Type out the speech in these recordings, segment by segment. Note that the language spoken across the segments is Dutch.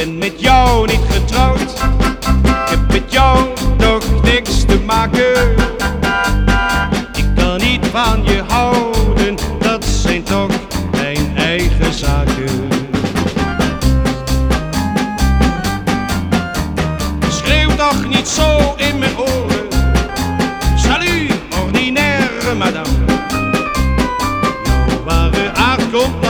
ben met jou niet getrouwd. Ik heb met jou toch niks te maken. Ik kan niet van je houden, dat zijn toch mijn eigen zaken. Schreeuw toch niet zo in mijn oren. Salut, ordinaire madame. Jouw ware aard komt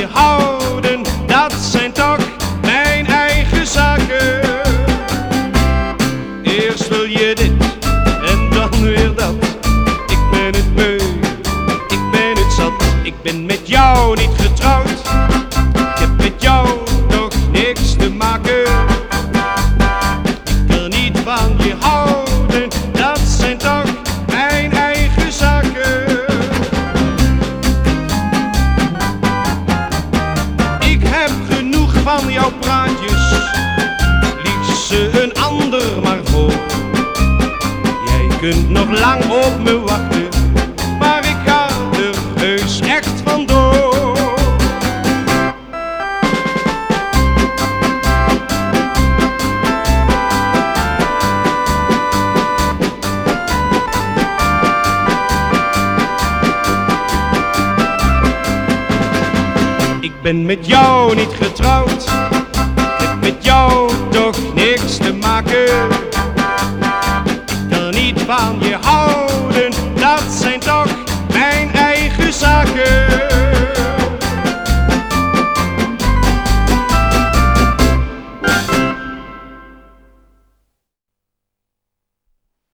van je houden, dat zijn toch mijn eigen zaken. Ik heb genoeg van jouw praatjes, liet ze een ander maar voor. Jij kunt nog lang op me wachten, maar ik ga er heus echt vandoor. Ben met jou niet getrouwd.